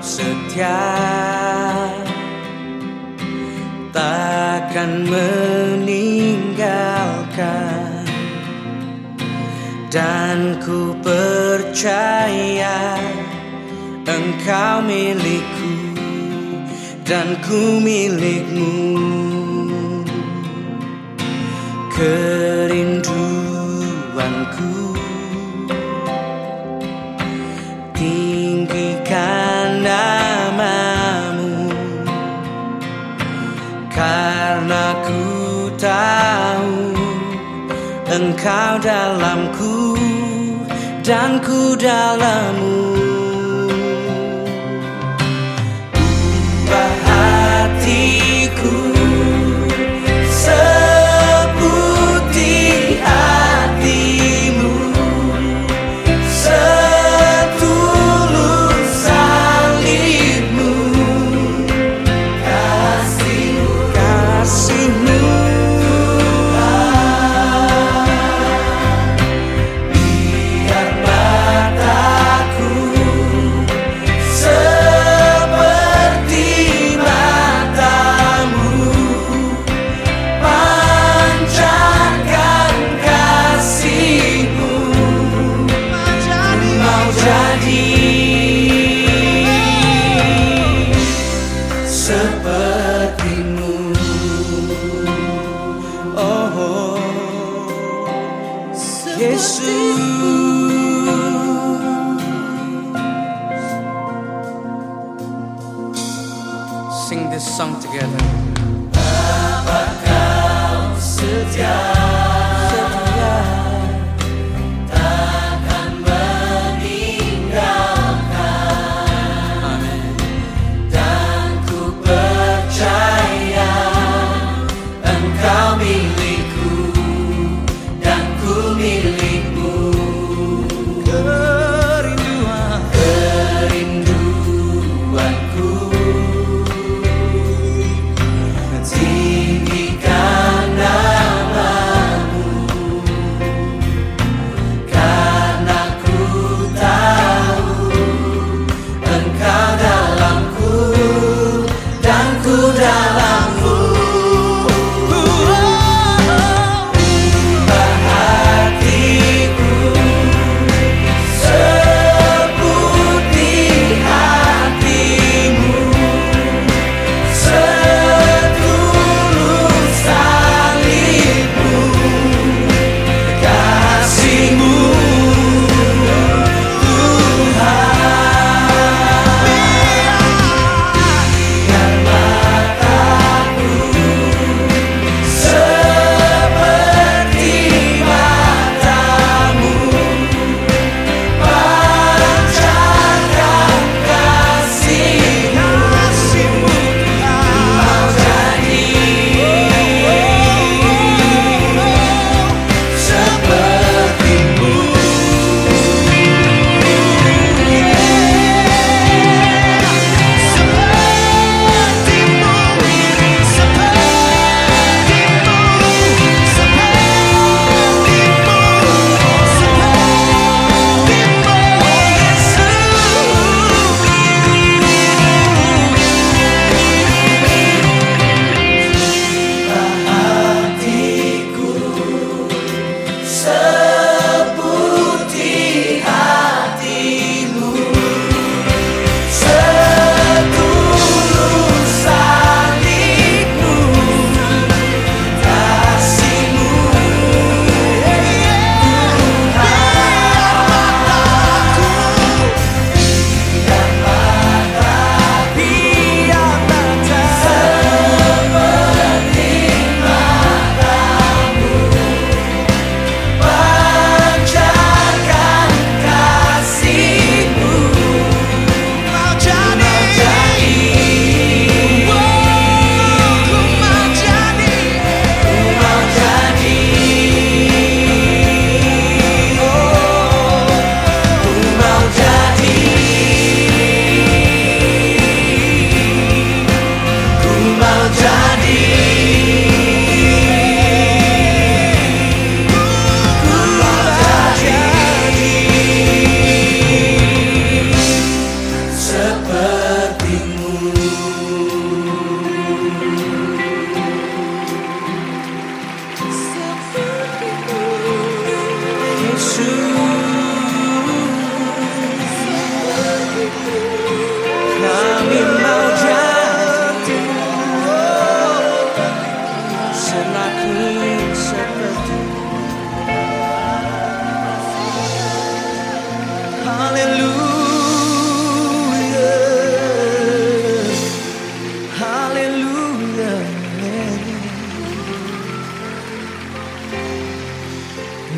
setia. Takkan meninggalkan Dan ku percaya Engkau milikku Dan ku milikmu. Kerinduanku engkau dalamku dan ku dalammu sepertimu. Oh, oh. Yesus Sing this song together. Setia setia dalammu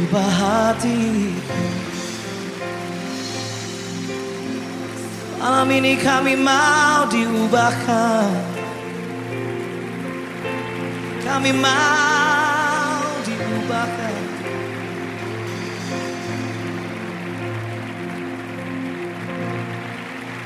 ubah hatiku Malam ini kami mau diubahkan. Kami mau diubahkan